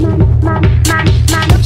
man, man, man, man.